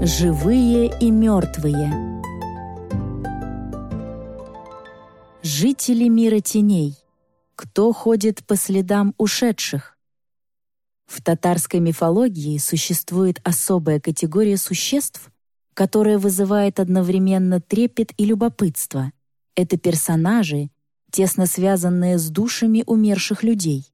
Живые и мертвые Жители мира теней Кто ходит по следам ушедших? В татарской мифологии существует особая категория существ, которая вызывает одновременно трепет и любопытство. Это персонажи, тесно связанные с душами умерших людей.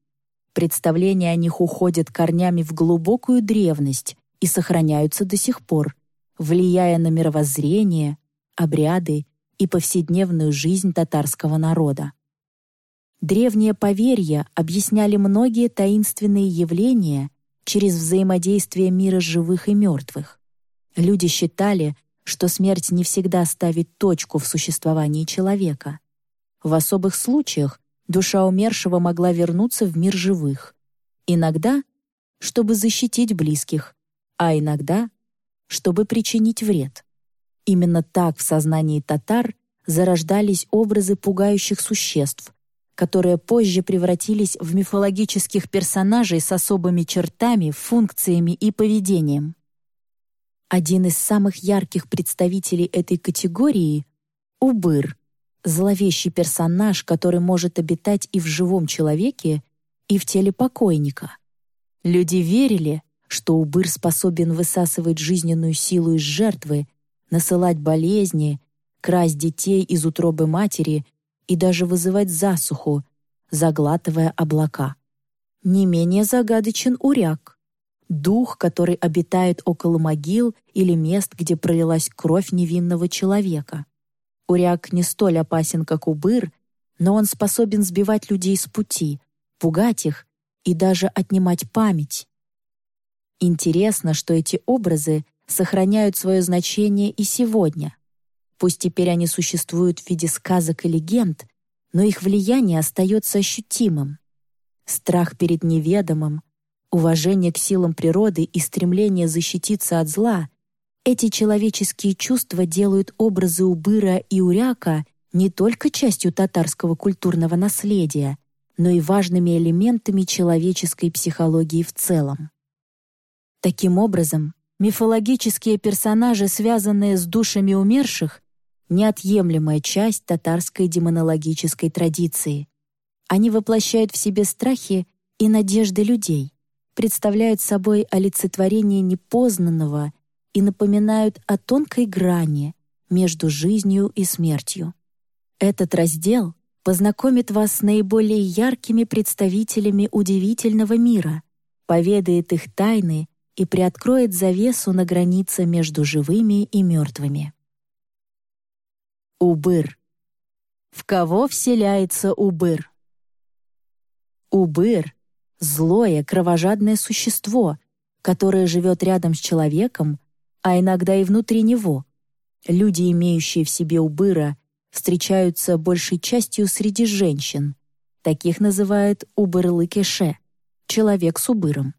Представления о них уходят корнями в глубокую древность и сохраняются до сих пор, влияя на мировоззрение, обряды и повседневную жизнь татарского народа. Древние поверья объясняли многие таинственные явления через взаимодействие мира живых и мертвых. Люди считали, что смерть не всегда ставит точку в существовании человека. В особых случаях душа умершего могла вернуться в мир живых. Иногда, чтобы защитить близких, а иногда, чтобы причинить вред. Именно так в сознании татар зарождались образы пугающих существ, которые позже превратились в мифологических персонажей с особыми чертами, функциями и поведением. Один из самых ярких представителей этой категории — Убыр, зловещий персонаж, который может обитать и в живом человеке, и в теле покойника. Люди верили, что Убыр способен высасывать жизненную силу из жертвы, насылать болезни, красть детей из утробы матери и даже вызывать засуху, заглатывая облака. Не менее загадочен Уряк, дух, который обитает около могил или мест, где пролилась кровь невинного человека. Уряк не столь опасен, как Убыр, но он способен сбивать людей с пути, пугать их и даже отнимать память. Интересно, что эти образы сохраняют свое значение и сегодня. Пусть теперь они существуют в виде сказок и легенд, но их влияние остается ощутимым. Страх перед неведомым, уважение к силам природы и стремление защититься от зла — эти человеческие чувства делают образы Убыра и Уряка не только частью татарского культурного наследия, но и важными элементами человеческой психологии в целом. Таким образом, мифологические персонажи, связанные с душами умерших, неотъемлемая часть татарской демонологической традиции. Они воплощают в себе страхи и надежды людей, представляют собой олицетворение непознанного и напоминают о тонкой грани между жизнью и смертью. Этот раздел познакомит вас с наиболее яркими представителями удивительного мира, поведает их тайны и приоткроет завесу на границе между живыми и мертвыми. Убыр. В кого вселяется Убыр? Убыр — злое, кровожадное существо, которое живет рядом с человеком, а иногда и внутри него. Люди, имеющие в себе Убыра, встречаются большей частью среди женщин. Таких называют Убырлы-кеше — человек с Убыром.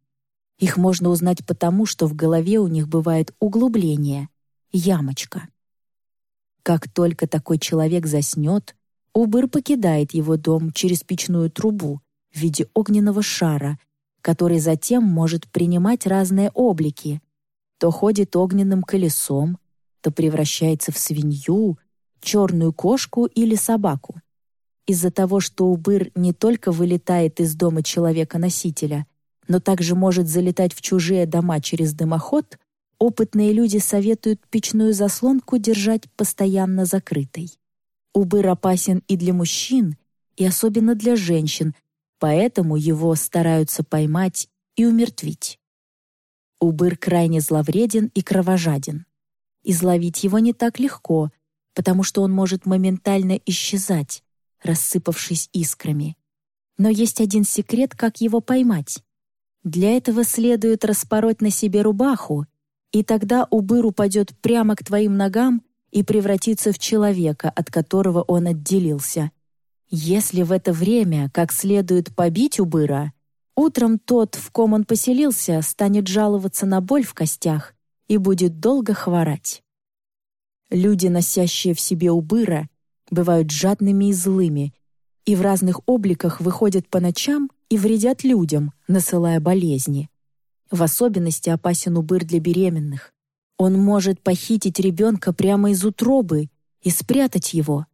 Их можно узнать потому, что в голове у них бывает углубление, ямочка. Как только такой человек заснет, Убыр покидает его дом через печную трубу в виде огненного шара, который затем может принимать разные облики. То ходит огненным колесом, то превращается в свинью, черную кошку или собаку. Из-за того, что Убыр не только вылетает из дома человека-носителя, но также может залетать в чужие дома через дымоход, опытные люди советуют печную заслонку держать постоянно закрытой. Убыр опасен и для мужчин, и особенно для женщин, поэтому его стараются поймать и умертвить. Убыр крайне зловреден и кровожаден. Изловить его не так легко, потому что он может моментально исчезать, рассыпавшись искрами. Но есть один секрет, как его поймать. Для этого следует распороть на себе рубаху, и тогда убыр упадет прямо к твоим ногам и превратится в человека, от которого он отделился. Если в это время как следует побить убыра, утром тот, в ком он поселился, станет жаловаться на боль в костях и будет долго хворать. Люди, носящие в себе убыра, бывают жадными и злыми, и в разных обликах выходят по ночам и вредят людям, насылая болезни. В особенности опасен убыр для беременных. Он может похитить ребенка прямо из утробы и спрятать его.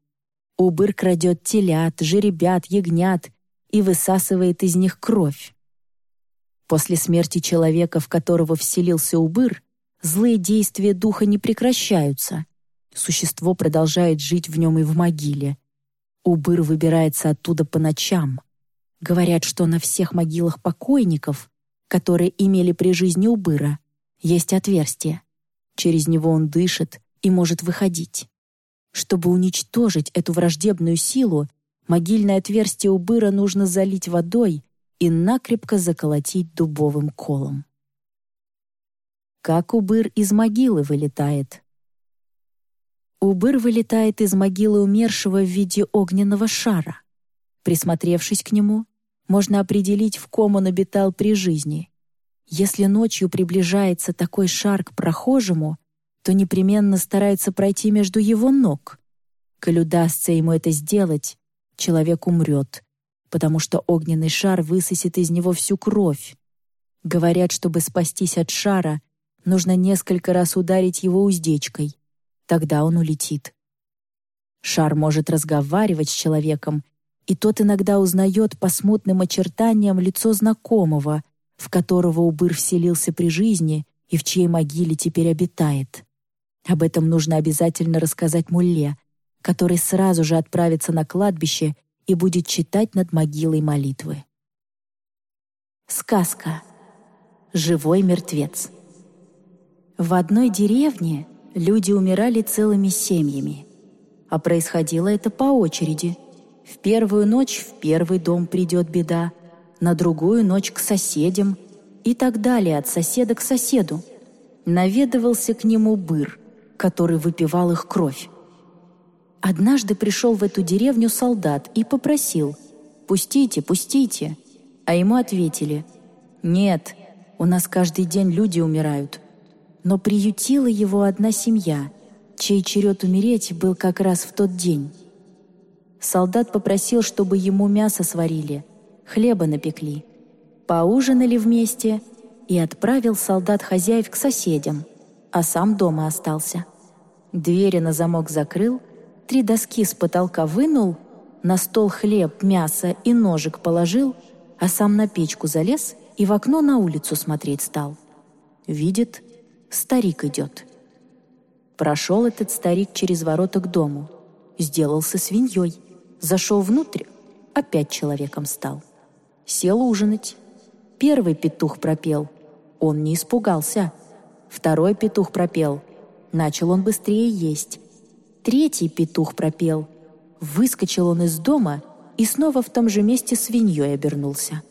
Убыр крадет телят, жеребят, ягнят и высасывает из них кровь. После смерти человека, в которого вселился Убыр, злые действия духа не прекращаются. Существо продолжает жить в нем и в могиле. Убыр выбирается оттуда по ночам. Говорят, что на всех могилах покойников, которые имели при жизни Убыра, есть отверстие. Через него он дышит и может выходить. Чтобы уничтожить эту враждебную силу, могильное отверстие Убыра нужно залить водой и накрепко заколотить дубовым колом. Как Убыр из могилы вылетает? Убыр вылетает из могилы умершего в виде огненного шара. Присмотревшись к нему, можно определить, в ком он обитал при жизни. Если ночью приближается такой шар к прохожему, то непременно старается пройти между его ног. Коль удастся ему это сделать, человек умрет, потому что огненный шар высосет из него всю кровь. Говорят, чтобы спастись от шара, нужно несколько раз ударить его уздечкой. Тогда он улетит. Шар может разговаривать с человеком, и тот иногда узнает по смутным очертаниям лицо знакомого, в которого Убыр вселился при жизни и в чьей могиле теперь обитает. Об этом нужно обязательно рассказать Мулле, который сразу же отправится на кладбище и будет читать над могилой молитвы. Сказка. Живой мертвец. В одной деревне люди умирали целыми семьями, а происходило это по очереди. В первую ночь в первый дом придет беда, на другую ночь к соседям и так далее от соседа к соседу. Наведывался к нему быр, который выпивал их кровь. Однажды пришел в эту деревню солдат и попросил «Пустите, пустите!» А ему ответили «Нет, у нас каждый день люди умирают». Но приютила его одна семья, чей черед умереть был как раз в тот день. Солдат попросил, чтобы ему мясо сварили – хлеба напекли. Поужинали вместе и отправил солдат хозяев к соседям, а сам дома остался. Двери на замок закрыл, три доски с потолка вынул, на стол хлеб, мясо и ножик положил, а сам на печку залез и в окно на улицу смотреть стал. Видит, старик идет. Прошел этот старик через ворота к дому, сделался свиньей, зашел внутрь, опять человеком стал. Сел ужинать. Первый петух пропел. Он не испугался. Второй петух пропел. Начал он быстрее есть. Третий петух пропел. Выскочил он из дома и снова в том же месте свиньей обернулся.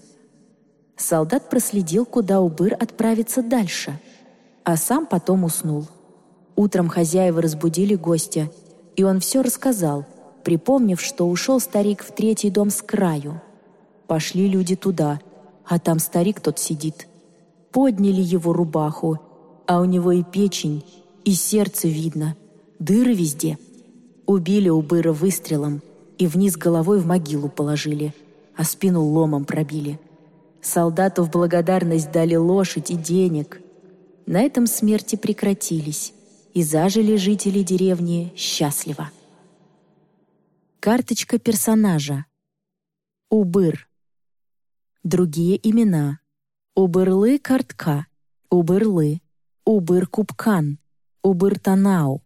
Солдат проследил, куда Убыр отправится дальше, а сам потом уснул. Утром хозяева разбудили гостя, и он все рассказал, припомнив, что ушел старик в третий дом с краю — Пошли люди туда, а там старик тот сидит. Подняли его рубаху, а у него и печень, и сердце видно, дыры везде. Убили убыра выстрелом и вниз головой в могилу положили, а спину ломом пробили. Солдату в благодарность дали лошадь и денег. На этом смерти прекратились, и зажили жители деревни счастливо. Карточка персонажа. Убыр. Другие имена. Убырлы Картка, Убырлы, Убыр Купкан, Убыр Танау.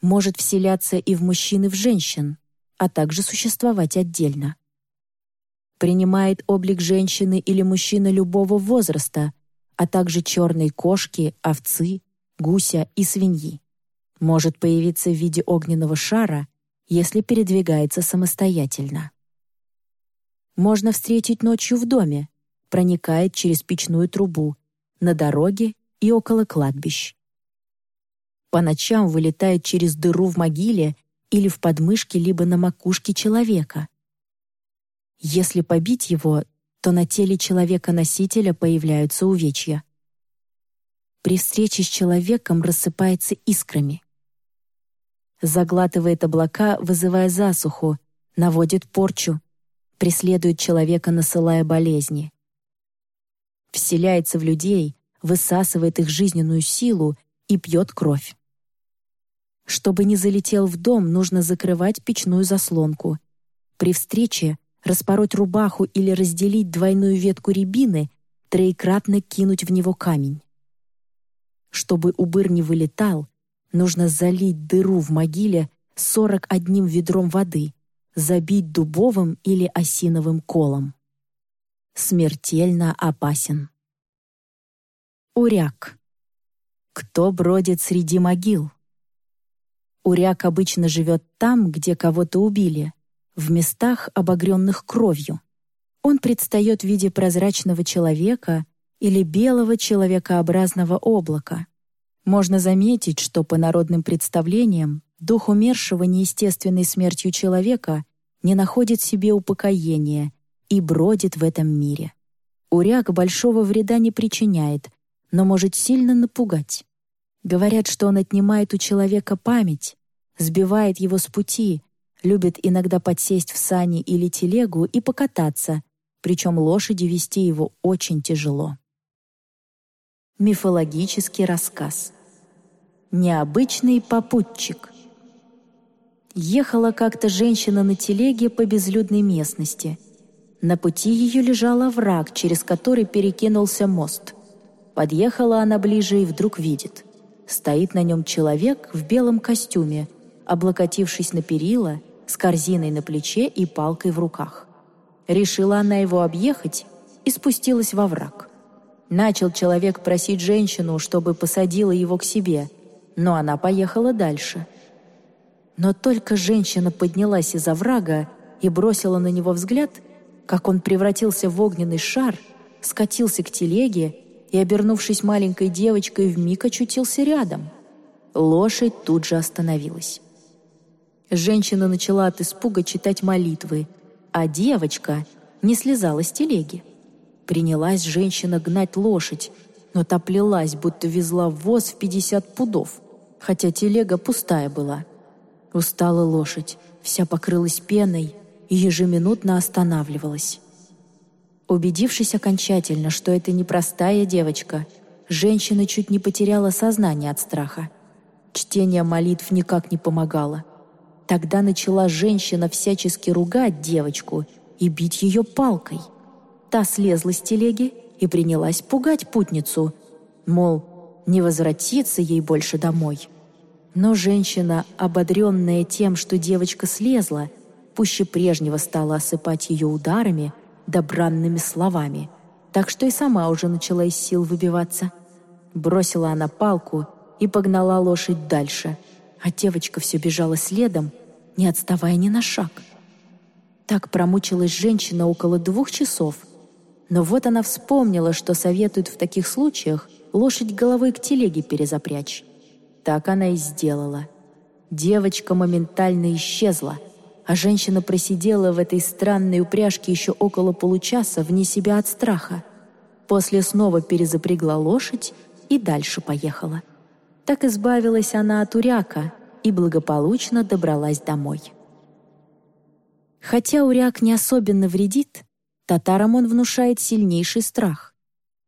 Может вселяться и в мужчин, и в женщин, а также существовать отдельно. Принимает облик женщины или мужчины любого возраста, а также черной кошки, овцы, гуся и свиньи. Может появиться в виде огненного шара, если передвигается самостоятельно можно встретить ночью в доме, проникает через печную трубу, на дороге и около кладбищ. По ночам вылетает через дыру в могиле или в подмышке либо на макушке человека. Если побить его, то на теле человека-носителя появляются увечья. При встрече с человеком рассыпается искрами. Заглатывает облака, вызывая засуху, наводит порчу, преследует человека, насылая болезни. Вселяется в людей, высасывает их жизненную силу и пьет кровь. Чтобы не залетел в дом, нужно закрывать печную заслонку. При встрече распороть рубаху или разделить двойную ветку рябины, троекратно кинуть в него камень. Чтобы убыр не вылетал, нужно залить дыру в могиле сорок одним ведром воды, забить дубовым или осиновым колом. Смертельно опасен. Уряк. Кто бродит среди могил? Уряк обычно живет там, где кого-то убили, в местах, обогренных кровью. Он предстает в виде прозрачного человека или белого человекообразного облака. Можно заметить, что по народным представлениям дух умершего неестественной смертью человека не находит себе упокоения и бродит в этом мире. Уряк большого вреда не причиняет, но может сильно напугать. Говорят, что он отнимает у человека память, сбивает его с пути, любит иногда подсесть в сани или телегу и покататься, причем лошади вести его очень тяжело. Мифологический рассказ. Необычный попутчик. Ехала как-то женщина на телеге по безлюдной местности. На пути ее лежал овраг, через который перекинулся мост. Подъехала она ближе и вдруг видит. Стоит на нем человек в белом костюме, облокотившись на перила, с корзиной на плече и палкой в руках. Решила она его объехать и спустилась во враг. Начал человек просить женщину, чтобы посадила его к себе, но она поехала дальше. Но только женщина поднялась из оврага и бросила на него взгляд, как он превратился в огненный шар, скатился к телеге и, обернувшись маленькой девочкой, вмиг очутился рядом. Лошадь тут же остановилась. Женщина начала от испуга читать молитвы, а девочка не слезала с телеги. Принялась женщина гнать лошадь, но та плелась, будто везла воз в пятьдесят пудов, хотя телега пустая была. Устала лошадь, вся покрылась пеной и ежеминутно останавливалась. Убедившись окончательно, что это непростая девочка, женщина чуть не потеряла сознание от страха. Чтение молитв никак не помогало. Тогда начала женщина всячески ругать девочку и бить ее палкой. Та слезла с телеги и принялась пугать путницу, мол, не возвратиться ей больше домой. Но женщина, ободренная тем, что девочка слезла, пуще прежнего стала осыпать ее ударами да бранными словами, так что и сама уже начала из сил выбиваться. Бросила она палку и погнала лошадь дальше — а девочка все бежала следом, не отставая ни на шаг. Так промучилась женщина около двух часов. Но вот она вспомнила, что советуют в таких случаях лошадь головой к телеге перезапрячь. Так она и сделала. Девочка моментально исчезла, а женщина просидела в этой странной упряжке еще около получаса вне себя от страха. После снова перезапрягла лошадь и дальше поехала. Так избавилась она от уряка и благополучно добралась домой. Хотя уряк не особенно вредит, татарам он внушает сильнейший страх.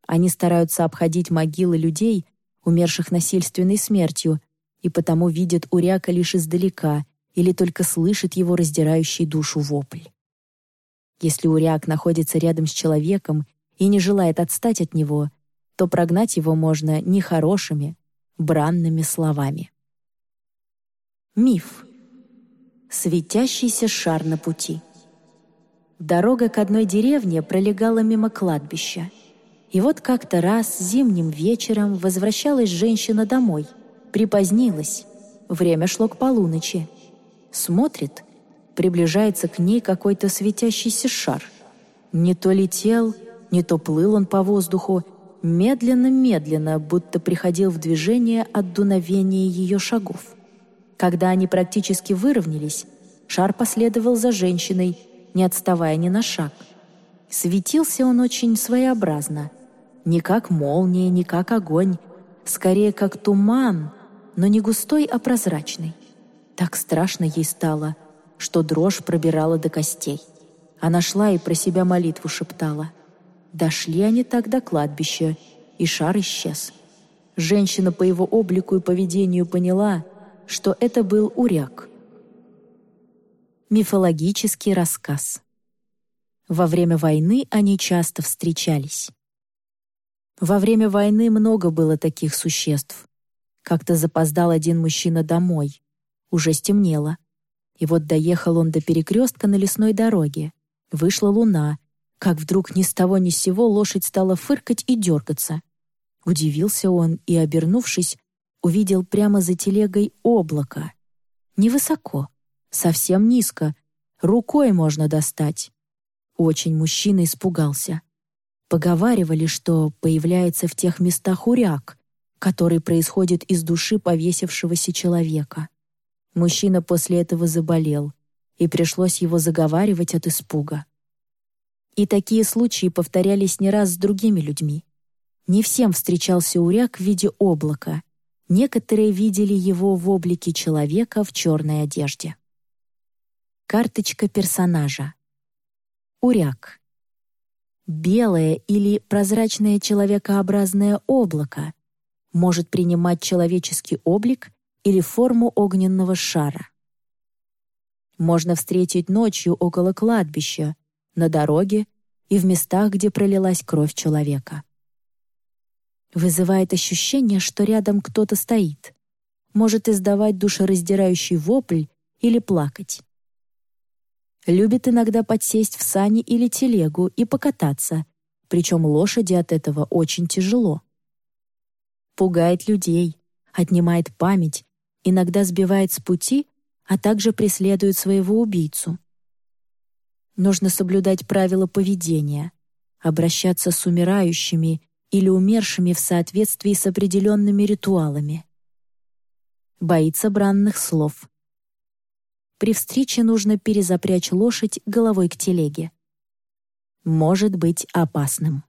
Они стараются обходить могилы людей, умерших насильственной смертью, и потому видят уряка лишь издалека или только слышат его раздирающий душу вопль. Если уряк находится рядом с человеком и не желает отстать от него, то прогнать его можно нехорошими, бранными словами. Миф. Светящийся шар на пути. Дорога к одной деревне пролегала мимо кладбища. И вот как-то раз зимним вечером возвращалась женщина домой. Припозднилась. Время шло к полуночи. Смотрит, приближается к ней какой-то светящийся шар. Не то летел, не то плыл он по воздуху, медленно-медленно, будто приходил в движение от дуновения ее шагов. Когда они практически выровнялись, шар последовал за женщиной, не отставая ни на шаг. Светился он очень своеобразно. Не как молния, не как огонь, скорее как туман, но не густой, а прозрачный. Так страшно ей стало, что дрожь пробирала до костей. Она шла и про себя молитву шептала — Дошли они так до кладбища, и шар исчез. Женщина по его облику и поведению поняла, что это был уряк. Мифологический рассказ Во время войны они часто встречались. Во время войны много было таких существ. Как-то запоздал один мужчина домой. Уже стемнело. И вот доехал он до перекрестка на лесной дороге. Вышла луна, как вдруг ни с того ни с сего лошадь стала фыркать и дергаться. Удивился он и, обернувшись, увидел прямо за телегой облако. Невысоко, совсем низко, рукой можно достать. Очень мужчина испугался. Поговаривали, что появляется в тех местах уряк, который происходит из души повесившегося человека. Мужчина после этого заболел, и пришлось его заговаривать от испуга. И такие случаи повторялись не раз с другими людьми. Не всем встречался уряк в виде облака. Некоторые видели его в облике человека в черной одежде. Карточка персонажа. Уряк. Белое или прозрачное человекообразное облако может принимать человеческий облик или форму огненного шара. Можно встретить ночью около кладбища, на дороге и в местах, где пролилась кровь человека. Вызывает ощущение, что рядом кто-то стоит. Может издавать душераздирающий вопль или плакать. Любит иногда подсесть в сани или телегу и покататься, причем лошади от этого очень тяжело. Пугает людей, отнимает память, иногда сбивает с пути, а также преследует своего убийцу. Нужно соблюдать правила поведения, обращаться с умирающими или умершими в соответствии с определенными ритуалами. Боится бранных слов. При встрече нужно перезапрячь лошадь головой к телеге. Может быть опасным.